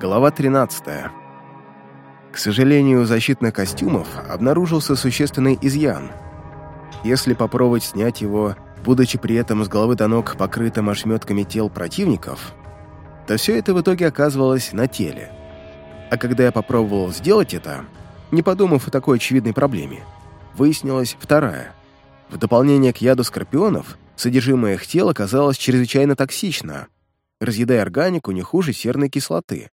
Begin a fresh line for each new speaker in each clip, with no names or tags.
Глава 13. К сожалению, у защитных костюмов обнаружился существенный изъян. Если попробовать снять его, будучи при этом с головы до ног покрытым ошметками тел противников, то все это в итоге оказывалось на теле. А когда я попробовал сделать это, не подумав о такой очевидной проблеме, выяснилась вторая. В дополнение к яду скорпионов, содержимое их тела казалось чрезвычайно токсично, разъедая органику не хуже серной кислоты.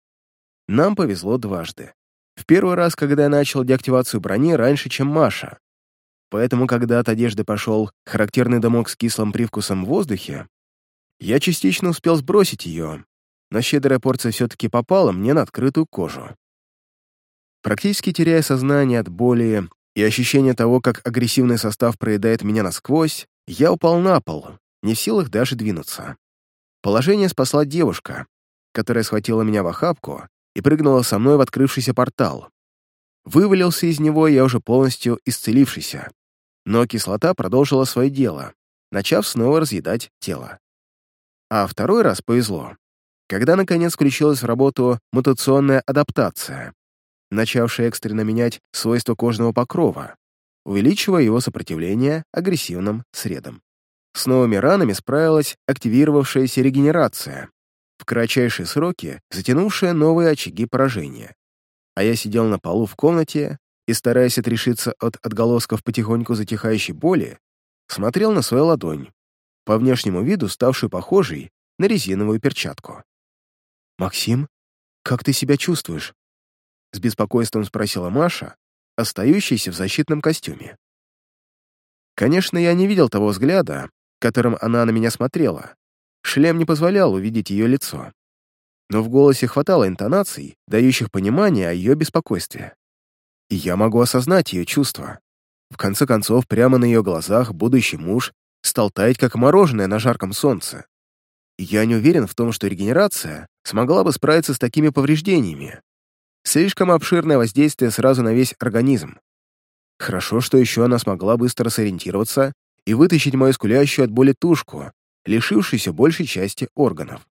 Нам повезло дважды. В первый раз, когда я начал деактивацию брони раньше, чем Маша. Поэтому, когда от одежды пошел характерный дымок с кислым привкусом в воздухе, я частично успел сбросить ее, но щедрая порция все-таки попала мне на открытую кожу. Практически теряя сознание от боли и ощущение того, как агрессивный состав проедает меня насквозь, я упал на пол, не в силах даже двинуться. Положение спасла девушка, которая схватила меня в охапку и прыгнула со мной в открывшийся портал. Вывалился из него я уже полностью исцелившийся, но кислота продолжила свое дело, начав снова разъедать тело. А второй раз повезло, когда наконец включилась в работу мутационная адаптация, начавшая экстренно менять свойства кожного покрова, увеличивая его сопротивление агрессивным средам. С новыми ранами справилась активировавшаяся регенерация, в кратчайшие сроки затянувшая новые очаги поражения. А я сидел на полу в комнате и, стараясь отрешиться от отголосков потихоньку затихающей боли, смотрел на свою ладонь, по внешнему виду ставшую похожей на резиновую перчатку. «Максим, как ты себя чувствуешь?» С беспокойством спросила Маша, остающаяся в защитном костюме. Конечно, я не видел того взгляда, которым она на меня смотрела. Шлем не позволял увидеть ее лицо. Но в голосе хватало интонаций, дающих понимание о ее беспокойстве. И я могу осознать ее чувства. В конце концов, прямо на ее глазах будущий муж стал таять, как мороженое на жарком солнце. Я не уверен в том, что регенерация смогла бы справиться с такими повреждениями. Слишком обширное воздействие сразу на весь организм. Хорошо, что еще она смогла быстро сориентироваться и вытащить мою скулящую от боли тушку, лишившуюся большей части органов.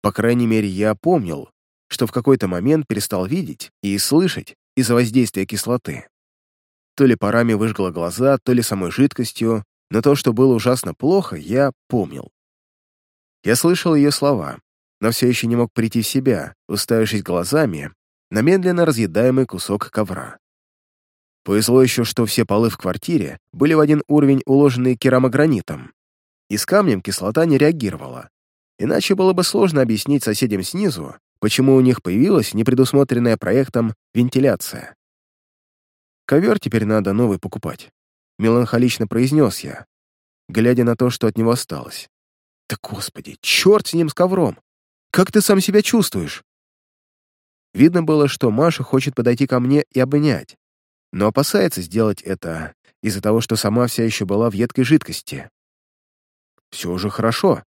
По крайней мере, я помнил, что в какой-то момент перестал видеть и слышать из-за воздействия кислоты. То ли парами выжгло глаза, то ли самой жидкостью, но то, что было ужасно плохо, я помнил. Я слышал ее слова, но все еще не мог прийти в себя, уставившись глазами на медленно разъедаемый кусок ковра. Повезло еще, что все полы в квартире были в один уровень уложены керамогранитом, и с камнем кислота не реагировала. Иначе было бы сложно объяснить соседям снизу, почему у них появилась непредусмотренная проектом вентиляция. «Ковер теперь надо новый покупать», — меланхолично произнес я, глядя на то, что от него осталось. «Да господи, черт с ним с ковром! Как ты сам себя чувствуешь?» Видно было, что Маша хочет подойти ко мне и обнять, но опасается сделать это из-за того, что сама вся еще была в едкой жидкости. «Все уже хорошо.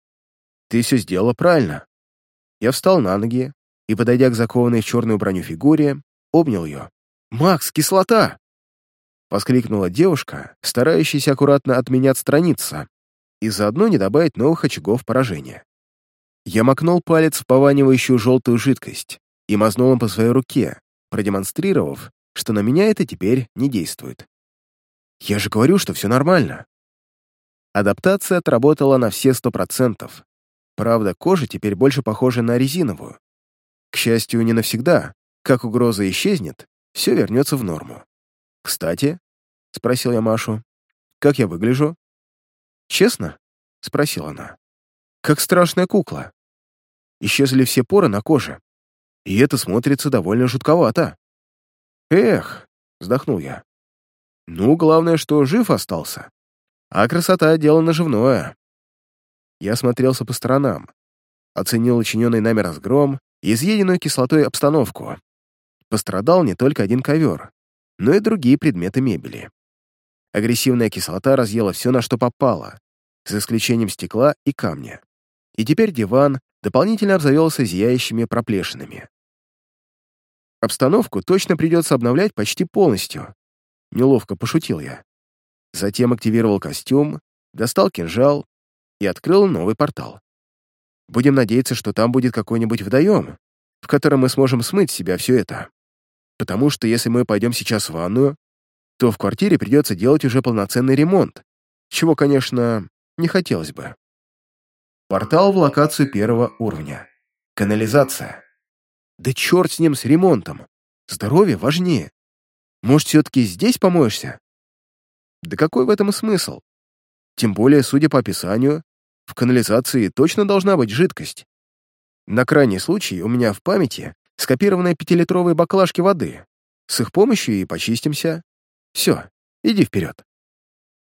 Ты все сделала правильно». Я встал на ноги и, подойдя к закованной в черную броню фигуре, обнял ее. «Макс, кислота!» Воскликнула девушка, старающаяся аккуратно от меня отстраниться и заодно не добавить новых очагов поражения. Я макнул палец в пованивающую желтую жидкость и мазнул им по своей руке, продемонстрировав, что на меня это теперь не действует. Я же говорю, что все нормально. Адаптация отработала на все сто процентов. Правда, кожа теперь больше похожа на резиновую. К счастью, не навсегда. Как угроза исчезнет, все вернется в норму. «Кстати», — спросил я Машу, — «как я выгляжу?» «Честно?» — спросила она. «Как страшная кукла. Исчезли все поры на коже. И это смотрится довольно жутковато». «Эх», — вздохнул я. «Ну, главное, что жив остался. А красота — дело наживное». Я смотрелся по сторонам, оценил учиненный нами разгром и изъеденную кислотой обстановку. Пострадал не только один ковер, но и другие предметы мебели. Агрессивная кислота разъела все, на что попало, за исключением стекла и камня. И теперь диван дополнительно обзавелся зияющими проплешинами. Обстановку точно придется обновлять почти полностью. Неловко пошутил я. Затем активировал костюм, достал кинжал и открыл новый портал. Будем надеяться, что там будет какой-нибудь водоем, в котором мы сможем смыть с себя все это. Потому что если мы пойдем сейчас в ванную, то в квартире придется делать уже полноценный ремонт, чего, конечно, не хотелось бы. Портал в локацию первого уровня. Канализация. Да черт с ним, с ремонтом. Здоровье важнее. Может, все-таки здесь помоешься? Да какой в этом смысл? Тем более, судя по описанию, в канализации точно должна быть жидкость. На крайний случай у меня в памяти скопированные пятилитровые баклажки воды. С их помощью и почистимся. Все, иди вперед.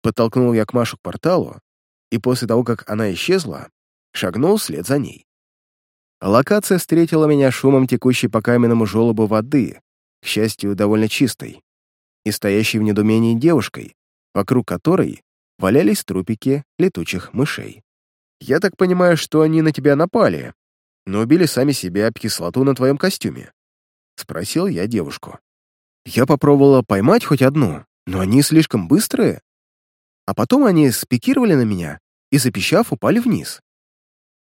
Подтолкнул я к Машу к порталу, и после того, как она исчезла, шагнул вслед за ней. Локация встретила меня шумом текущей по каменному желобу воды, к счастью, довольно чистой, и стоящей в недумении девушкой, вокруг которой валялись трупики летучих мышей. «Я так понимаю, что они на тебя напали, но убили сами себя об кислоту на твоем костюме?» — спросил я девушку. Я попробовала поймать хоть одну, но они слишком быстрые. А потом они спикировали на меня и, запищав, упали вниз.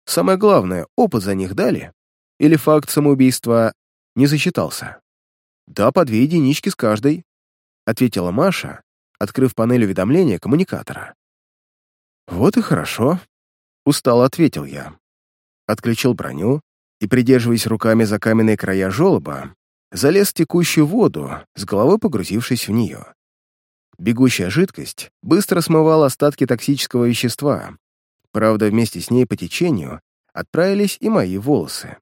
Самое главное, опыт за них дали? Или факт самоубийства не засчитался? Да, по две единички с каждой, ответила Маша, открыв панель уведомления коммуникатора. Вот и хорошо, устало ответил я. Отключил броню и, придерживаясь руками за каменные края желоба, залез в текущую воду, с головой погрузившись в нее. Бегущая жидкость быстро смывала остатки токсического вещества. Правда, вместе с ней по течению отправились и мои волосы.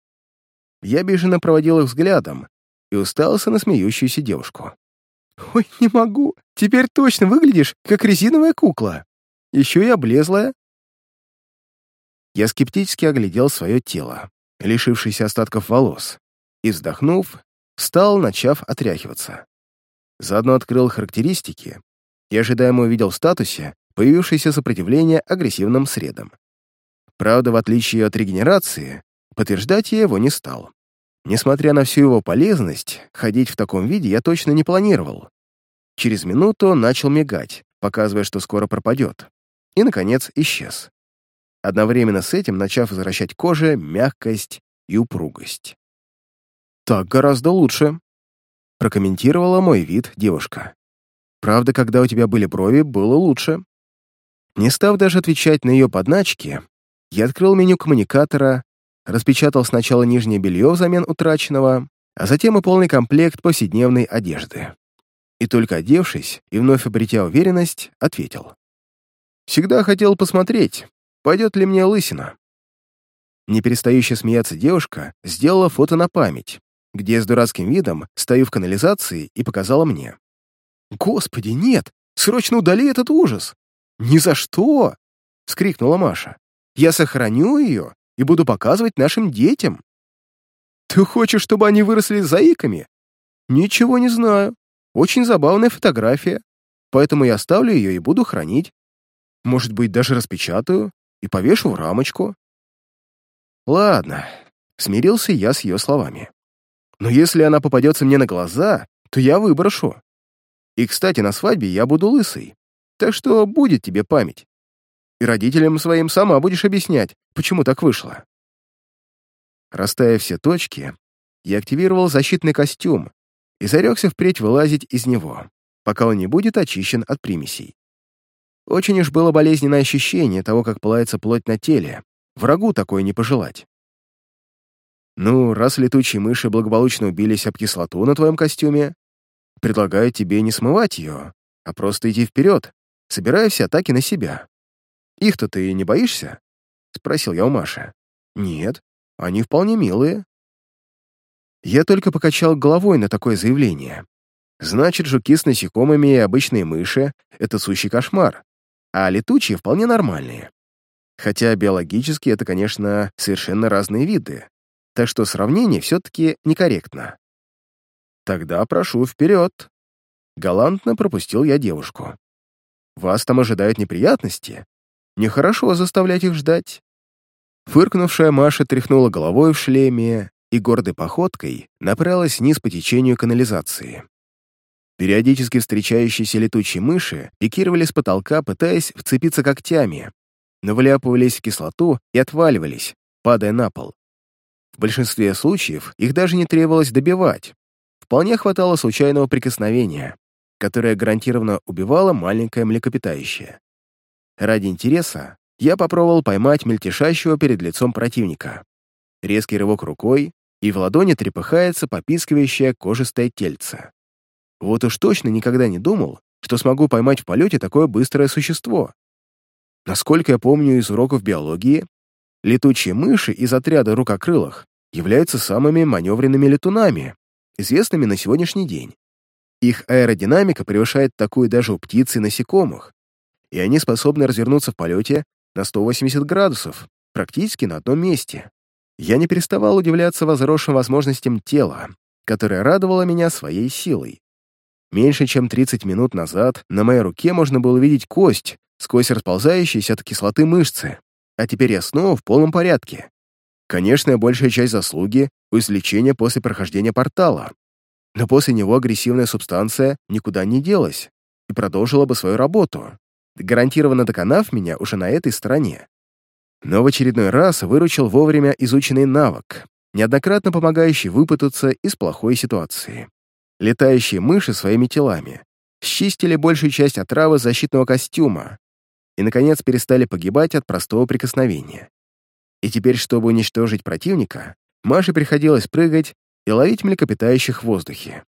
Я беженно проводил их взглядом и уставился на смеющуюся девушку. «Ой, не могу! Теперь точно выглядишь, как резиновая кукла! Еще и облезлая!» Я скептически оглядел свое тело, лишившееся остатков волос, и, вздохнув, встал, начав отряхиваться. Заодно открыл характеристики и ожидаемо увидел в статусе появившееся сопротивление агрессивным средам. Правда, в отличие от регенерации, подтверждать я его не стал. Несмотря на всю его полезность, ходить в таком виде я точно не планировал. Через минуту он начал мигать, показывая, что скоро пропадет. И, наконец, исчез. Одновременно с этим начав возвращать коже мягкость и упругость. «Так гораздо лучше», — прокомментировала мой вид девушка. «Правда, когда у тебя были брови, было лучше». Не став даже отвечать на ее подначки, я открыл меню коммуникатора, распечатал сначала нижнее белье взамен утраченного, а затем и полный комплект повседневной одежды. И только одевшись и вновь обретя уверенность, ответил. «Всегда хотел посмотреть, пойдет ли мне лысина». Не перестающая смеяться девушка сделала фото на память, где я с дурацким видом стою в канализации и показала мне. «Господи, нет! Срочно удали этот ужас!» «Ни за что!» — скрикнула Маша. «Я сохраню ее и буду показывать нашим детям». «Ты хочешь, чтобы они выросли заиками?» «Ничего не знаю. Очень забавная фотография, поэтому я оставлю ее и буду хранить. Может быть, даже распечатаю и повешу в рамочку». «Ладно», — смирился я с ее словами. «Но если она попадется мне на глаза, то я выброшу. И, кстати, на свадьбе я буду лысый, так что будет тебе память. И родителям своим сама будешь объяснять, почему так вышло». Расставив все точки, я активировал защитный костюм и зарекся впредь вылазить из него, пока он не будет очищен от примесей. Очень уж было болезненное ощущение того, как пылается плоть на теле. Врагу такое не пожелать. Ну, раз летучие мыши благополучно убились об кислоту на твоем костюме, предлагаю тебе не смывать ее, а просто идти вперед, собирая все атаки на себя. Их-то ты не боишься? Спросил я у Маши. Нет, они вполне милые. Я только покачал головой на такое заявление. Значит, жуки с насекомыми и обычные мыши — это сущий кошмар, а летучие вполне нормальные. Хотя биологически это, конечно, совершенно разные виды, так что сравнение все-таки некорректно. Тогда прошу вперед. Галантно пропустил я девушку. Вас там ожидают неприятности. Нехорошо заставлять их ждать. Фыркнувшая Маша тряхнула головой в шлеме и гордой походкой направилась вниз по течению канализации. Периодически встречающиеся летучие мыши пикировали с потолка, пытаясь вцепиться когтями, но вляпывались в кислоту и отваливались, падая на пол. В большинстве случаев их даже не требовалось добивать. Вполне хватало случайного прикосновения, которое гарантированно убивало маленькое млекопитающее. Ради интереса я попробовал поймать мельтешащего перед лицом противника. Резкий рывок рукой, и в ладони трепыхается попискивающее кожистое тельце. Вот уж точно никогда не думал, что смогу поймать в полете такое быстрое существо. Насколько я помню из уроков биологии, летучие мыши из отряда рукокрылых являются самыми маневренными летунами, известными на сегодняшний день. Их аэродинамика превышает такую даже у птиц и насекомых, и они способны развернуться в полете на 180 градусов, практически на одном месте. Я не переставал удивляться возросшим возможностям тела, которое радовало меня своей силой. Меньше чем 30 минут назад на моей руке можно было видеть кость сквозь расползающиеся от кислоты мышцы, а теперь я снова в полном порядке. Конечно, большая часть заслуги у излечения после прохождения портала, но после него агрессивная субстанция никуда не делась и продолжила бы свою работу, гарантированно доконав меня уже на этой стороне. Но в очередной раз выручил вовремя изученный навык, неоднократно помогающий выпутаться из плохой ситуации. Летающие мыши своими телами счистили большую часть отравы защитного костюма и, наконец, перестали погибать от простого прикосновения. И теперь, чтобы уничтожить противника, Маше приходилось прыгать и ловить млекопитающих в воздухе.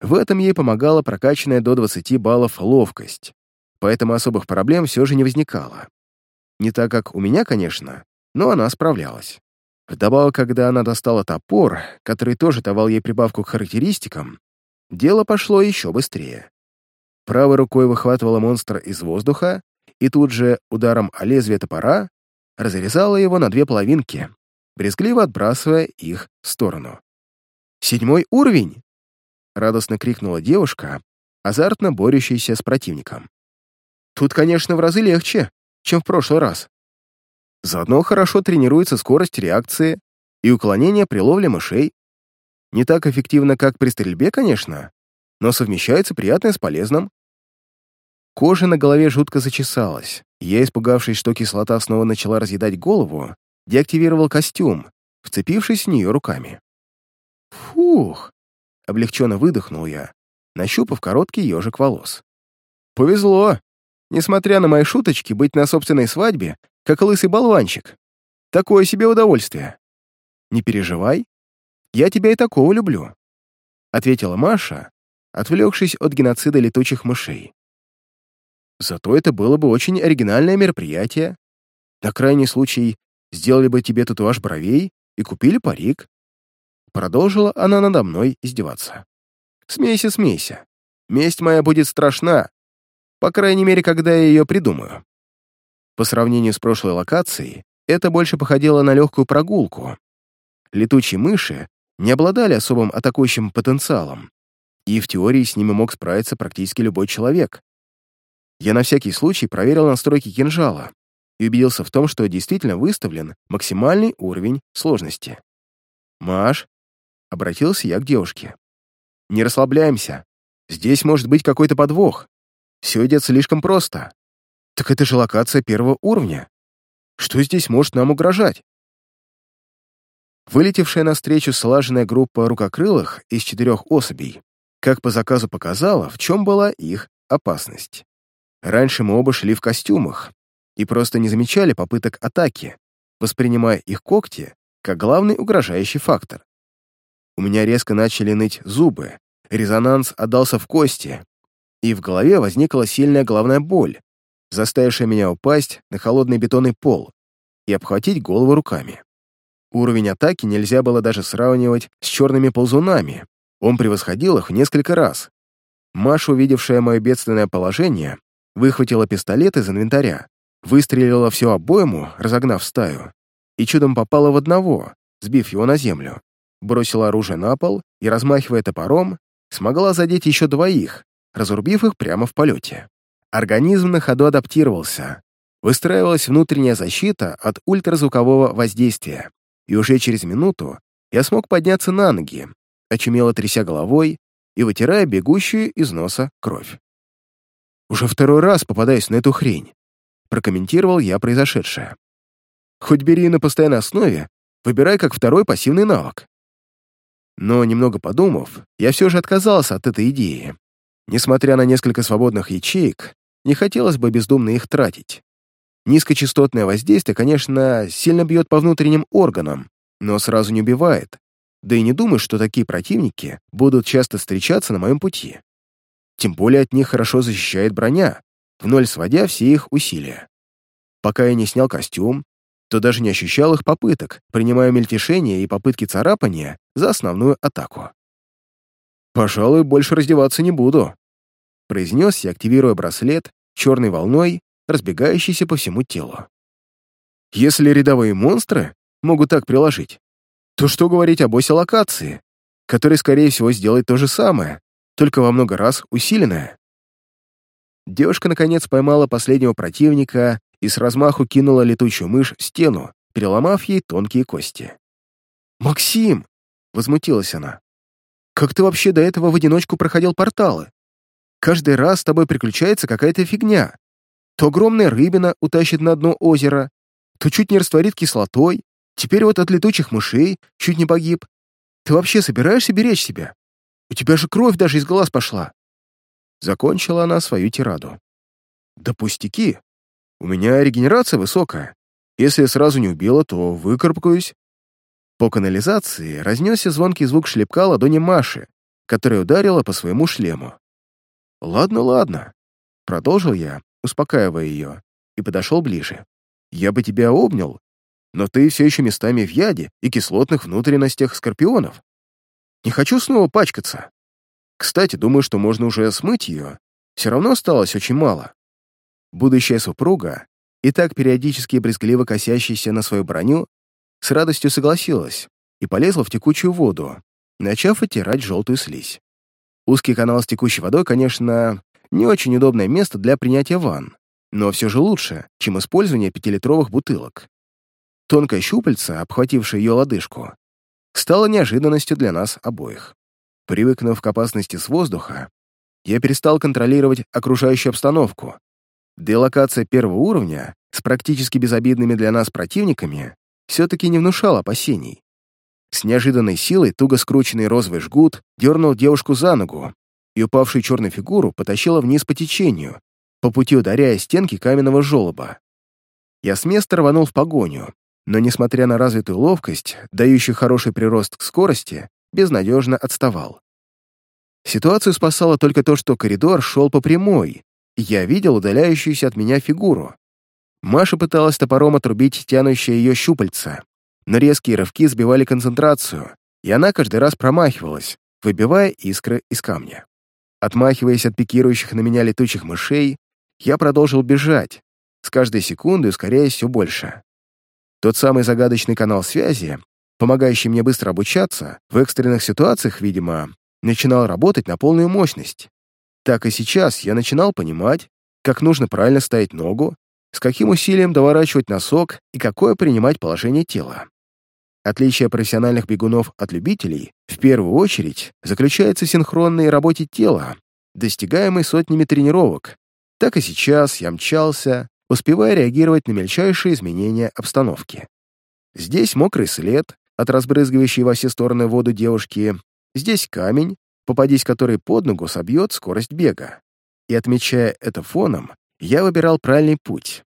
В этом ей помогала прокачанная до 20 баллов ловкость, поэтому особых проблем все же не возникало. Не так, как у меня, конечно, но она справлялась. Вдобавок, когда она достала топор, который тоже давал ей прибавку к характеристикам, дело пошло еще быстрее. Правой рукой выхватывала монстра из воздуха и тут же ударом о лезвие топора разрезала его на две половинки, брезгливо отбрасывая их в сторону. «Седьмой уровень!» — радостно крикнула девушка, азартно борющаяся с противником. «Тут, конечно, в разы легче, чем в прошлый раз. Заодно хорошо тренируется скорость реакции и уклонение при ловле мышей. Не так эффективно, как при стрельбе, конечно, но совмещается приятное с полезным. Кожа на голове жутко зачесалась. Я, испугавшись, что кислота снова начала разъедать голову, деактивировал костюм, вцепившись в нее руками. «Фух!» — облегченно выдохнул я, нащупав короткий ежик волос. «Повезло! Несмотря на мои шуточки, быть на собственной свадьбе, как лысый болванчик. Такое себе удовольствие. Не переживай, я тебя и такого люблю», — ответила Маша, отвлекшись от геноцида летучих мышей. Зато это было бы очень оригинальное мероприятие. На крайний случай сделали бы тебе татуаж бровей и купили парик. Продолжила она надо мной издеваться. Смейся, смейся. Месть моя будет страшна. По крайней мере, когда я ее придумаю. По сравнению с прошлой локацией, это больше походило на легкую прогулку. Летучие мыши не обладали особым атакующим потенциалом, и в теории с ними мог справиться практически любой человек. Я на всякий случай проверил настройки кинжала и убедился в том, что действительно выставлен максимальный уровень сложности. «Маш», — обратился я к девушке, — «не расслабляемся. Здесь может быть какой-то подвох. Все идет слишком просто. Так это же локация первого уровня. Что здесь может нам угрожать?» Вылетевшая навстречу слаженная группа рукокрылых из четырех особей, как по заказу показала, в чем была их опасность. Раньше мы оба шли в костюмах и просто не замечали попыток атаки, воспринимая их когти как главный угрожающий фактор. У меня резко начали ныть зубы, резонанс отдался в кости, и в голове возникла сильная головная боль, заставившая меня упасть на холодный бетонный пол и обхватить голову руками. Уровень атаки нельзя было даже сравнивать с черными ползунами, он превосходил их в несколько раз. Маша, увидевшая мое бедственное положение, выхватила пистолет из инвентаря, выстрелила всю обойму, разогнав стаю, и чудом попала в одного, сбив его на землю. Бросила оружие на пол и, размахивая топором, смогла задеть еще двоих, разрубив их прямо в полете. Организм на ходу адаптировался. Выстраивалась внутренняя защита от ультразвукового воздействия, и уже через минуту я смог подняться на ноги, очумело тряся головой и вытирая бегущую из носа кровь. Уже второй раз попадаюсь на эту хрень. Прокомментировал я произошедшее. Хоть бери на постоянной основе, выбирай как второй пассивный навык. Но, немного подумав, я все же отказался от этой идеи. Несмотря на несколько свободных ячеек, не хотелось бы бездумно их тратить. Низкочастотное воздействие, конечно, сильно бьет по внутренним органам, но сразу не убивает. Да и не думаю, что такие противники будут часто встречаться на моем пути. Тем более от них хорошо защищает броня, в ноль сводя все их усилия. Пока я не снял костюм, то даже не ощущал их попыток, принимая мельтешение и попытки царапания за основную атаку. «Пожалуй, больше раздеваться не буду», — произнес я, активируя браслет черной волной, разбегающейся по всему телу. «Если рядовые монстры могут так приложить, то что говорить об оси локации, который, скорее всего, сделает то же самое, только во много раз усиленное?» Девушка, наконец, поймала последнего противника и с размаху кинула летучую мышь в стену, переломав ей тонкие кости. «Максим!» — возмутилась она. «Как ты вообще до этого в одиночку проходил порталы? Каждый раз с тобой приключается какая-то фигня. То огромная рыбина утащит на дно озера, то чуть не растворит кислотой, теперь вот от летучих мышей чуть не погиб. Ты вообще собираешься беречь себя? У тебя же кровь даже из глаз пошла!» Закончила она свою тираду. «Да пустяки! У меня регенерация высокая. Если сразу не убила, то выкарабкаюсь». По канализации разнесся звонкий звук шлепка ладони Маши, которая ударила по своему шлему. «Ладно, ладно», — продолжил я, успокаивая ее, и подошел ближе. «Я бы тебя обнял, но ты все еще местами в яде и кислотных внутренностях скорпионов. Не хочу снова пачкаться. Кстати, думаю, что можно уже смыть ее. Все равно осталось очень мало. Будущая супруга, и так периодически брезгливо косящаяся на свою броню, с радостью согласилась и полезла в текучую воду, начав оттирать желтую слизь. Узкий канал с текущей водой, конечно, не очень удобное место для принятия ванн, но все же лучше, чем использование пятилитровых бутылок. Тонкая щупальца, обхватившая ее лодыжку, стала неожиданностью для нас обоих. Привыкнув к опасности с воздуха, я перестал контролировать окружающую обстановку. Делокация первого уровня с практически безобидными для нас противниками все-таки не внушала опасений. С неожиданной силой туго скрученный розовый жгут дернул девушку за ногу и упавшую черную фигуру потащила вниз по течению, по пути ударяя стенки каменного желоба. Я с места рванул в погоню, но, несмотря на развитую ловкость, дающую хороший прирост к скорости, безнадежно отставал. Ситуацию спасало только то, что коридор шел по прямой, и я видел удаляющуюся от меня фигуру. Маша пыталась топором отрубить тянущее ее щупальца, но резкие рывки сбивали концентрацию, и она каждый раз промахивалась, выбивая искры из камня. Отмахиваясь от пикирующих на меня летучих мышей, я продолжил бежать, с каждой секундой ускоряясь все больше. Тот самый загадочный канал связи, помогающий мне быстро обучаться, в экстренных ситуациях, видимо, начинал работать на полную мощность. Так и сейчас я начинал понимать, как нужно правильно ставить ногу, с каким усилием доворачивать носок и какое принимать положение тела. Отличие профессиональных бегунов от любителей в первую очередь заключается в синхронной работе тела, достигаемой сотнями тренировок. Так и сейчас я мчался, успевая реагировать на мельчайшие изменения обстановки. Здесь мокрый след, от разбрызгивающей во все стороны воду девушки, здесь камень, попадись который под ногу собьет скорость бега. И отмечая это фоном, я выбирал правильный путь.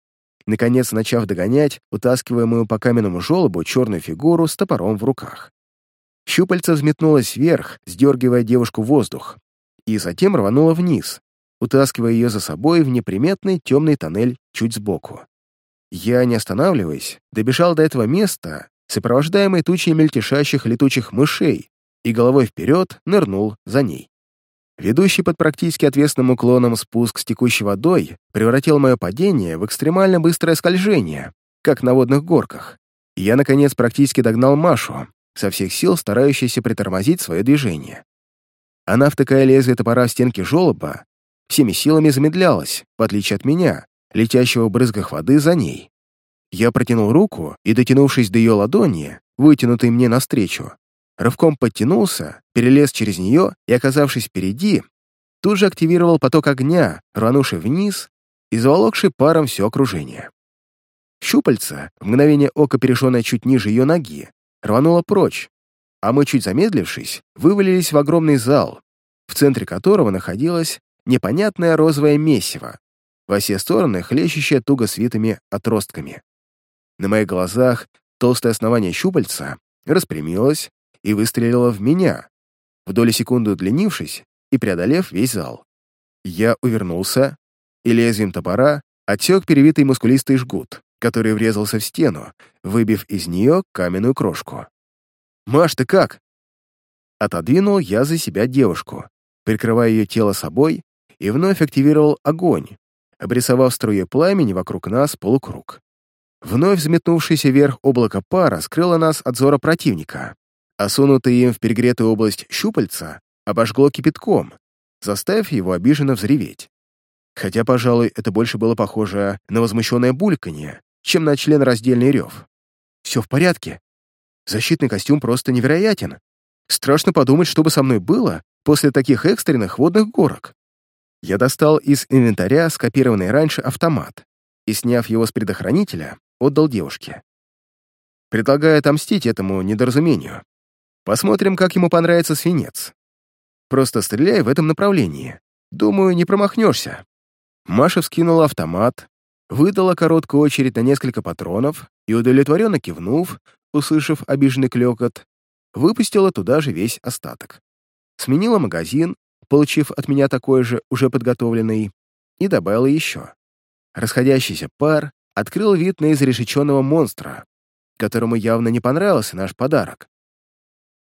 Наконец, начав догонять утаскиваемую по каменному желобу черную фигуру с топором в руках. Щупальца взметнулась вверх, сдергивая девушку в воздух, и затем рванула вниз, утаскивая ее за собой в неприметный темный тоннель чуть сбоку. Я, не останавливаясь, добежал до этого места, сопровождаемый тучей мельтешащих летучих мышей, и головой вперед нырнул за ней. Ведущий под практически отвесным уклоном спуск с текущей водой превратил мое падение в экстремально быстрое скольжение, как на водных горках. я, наконец, практически догнал Машу, со всех сил старающейся притормозить свое движение. Она, втыкая лезвие топора в стенки желоба, всеми силами замедлялась, в отличие от меня, летящего в брызгах воды за ней. Я протянул руку и, дотянувшись до ее ладони, вытянутой мне навстречу, рывком подтянулся, перелез через нее и, оказавшись впереди, тут же активировал поток огня, рванувший вниз и заволокший паром все окружение. Щупальца, в мгновение ока перешенное чуть ниже ее ноги, рванула прочь, а мы, чуть замедлившись, вывалились в огромный зал, в центре которого находилось непонятное розовое месиво, во все стороны хлещущее туго свитыми отростками. На моих глазах толстое основание щупальца распрямилось и выстрелило в меня, в доли секунды удлинившись и преодолев весь зал. Я увернулся, и лезвием топора отсек перевитый мускулистый жгут, который врезался в стену, выбив из нее каменную крошку. «Маш, ты как?» Отодвинул я за себя девушку, прикрывая ее тело собой, и вновь активировал огонь, обрисовав струе пламени вокруг нас полукруг. Вновь взметнувшееся вверх облако пара скрыло нас от зора противника, а сунутые им в перегретую область щупальца обожгло кипятком, заставив его обиженно взреветь. Хотя, пожалуй, это больше было похоже на возмущенное бульканье, чем на членораздельный рев. «Все в порядке. Защитный костюм просто невероятен. Страшно подумать, что бы со мной было после таких экстренных водных горок». Я достал из инвентаря скопированный раньше автомат и, сняв его с предохранителя, отдал девушке. Предлагаю отомстить этому недоразумению. Посмотрим, как ему понравится свинец. Просто стреляй в этом направлении. Думаю, не промахнешься. Маша вскинула автомат, выдала короткую очередь на несколько патронов и, удовлетворенно кивнув, услышав обиженный клёкот, выпустила туда же весь остаток. Сменила магазин, получив от меня такой же, уже подготовленный, и добавила еще. Расходящийся пар открыл вид на изрешеченного монстра, которому явно не понравился наш подарок.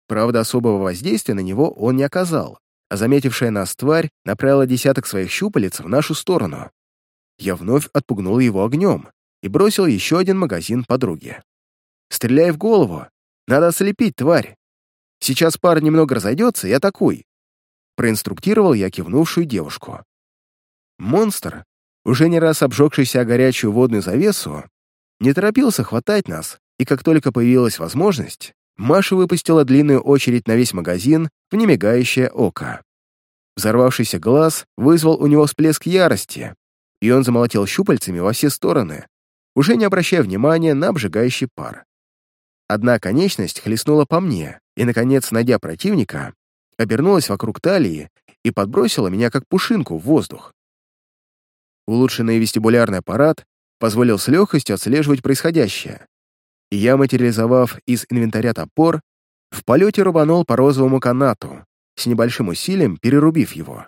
Правда, особого воздействия на него он не оказал, а заметившая нас тварь направила десяток своих щупалец в нашу сторону. Я вновь отпугнул его огнем и бросил еще один магазин подруге. «Стреляй в голову! Надо ослепить, тварь! Сейчас пар немного разойдется и атакуй!» Проинструктировал я кивнувшую девушку. Монстр, уже не раз обжегшийся о горячую водную завесу, не торопился хватать нас, и как только появилась возможность, Маша выпустила длинную очередь на весь магазин в немигающее око. Взорвавшийся глаз вызвал у него всплеск ярости, и он замолотил щупальцами во все стороны, уже не обращая внимания на обжигающий пар. Одна конечность хлестнула по мне, и, наконец, найдя противника, обернулась вокруг талии и подбросила меня как пушинку в воздух. Улучшенный вестибулярный аппарат позволил с легкостью отслеживать происходящее, и я, материализовав из инвентаря топор, в полете рубанул по розовому канату, с небольшим усилием перерубив его.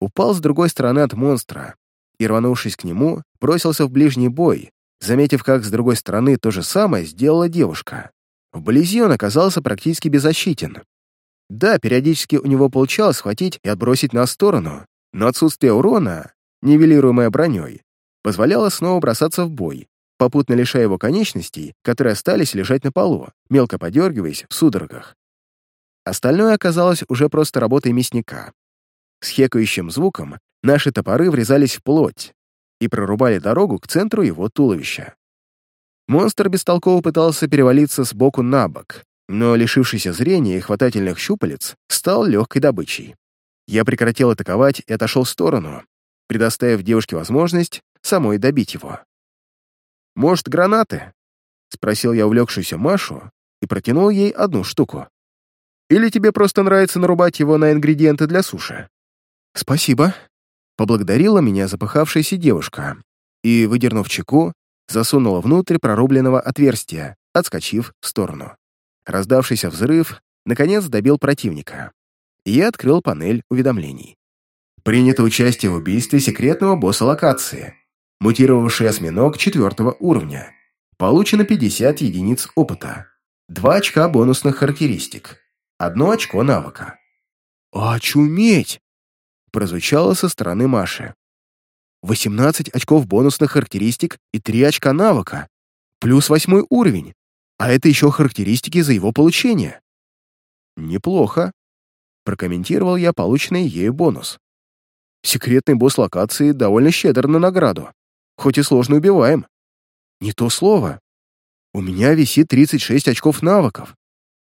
Упал с другой стороны от монстра и, рванувшись к нему, бросился в ближний бой, заметив, как с другой стороны то же самое сделала девушка. Вблизи он оказался практически беззащитен. Да, периодически у него получалось схватить и отбросить на сторону, но отсутствие урона, нивелируемое броней, позволяло снова бросаться в бой, попутно лишая его конечностей, которые остались лежать на полу, мелко подергиваясь в судорогах. Остальное оказалось уже просто работой мясника. С хекающим звуком наши топоры врезались в плоть и прорубали дорогу к центру его туловища. Монстр бестолково пытался перевалиться с боку на бок, но, лишившийся зрения и хватательных щупалец, стал легкой добычей. Я прекратил атаковать и отошел в сторону, предоставив девушке возможность самой добить его. «Может, гранаты?» — спросил я увлекшуюся Машу и протянул ей одну штуку. «Или тебе просто нравится нарубать его на ингредиенты для суши?» «Спасибо», — поблагодарила меня запыхавшаяся девушка и, выдернув чеку, засунула внутрь прорубленного отверстия, отскочив в сторону. Раздавшийся взрыв, наконец, добил противника. Я открыл панель уведомлений. Принято участие в убийстве секретного босса локации мутировавший осьминог четвертого уровня. Получено 50 единиц опыта, 2 очка бонусных характеристик, 1 очко навыка. «Очуметь!» — прозвучало со стороны Маши. 18 очков бонусных характеристик и 3 очка навыка, плюс восьмой уровень, а это еще характеристики за его получение. «Неплохо», — прокомментировал я полученный ею бонус. Секретный босс локации довольно щедр на награду хоть и сложно убиваем. Не то слово. У меня висит 36 очков навыков.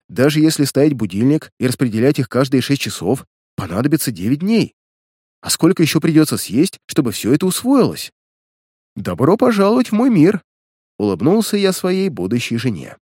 Даже если ставить будильник и распределять их каждые 6 часов, понадобится 9 дней. А сколько еще придется съесть, чтобы все это усвоилось? Добро пожаловать в мой мир, улыбнулся я своей будущей жене.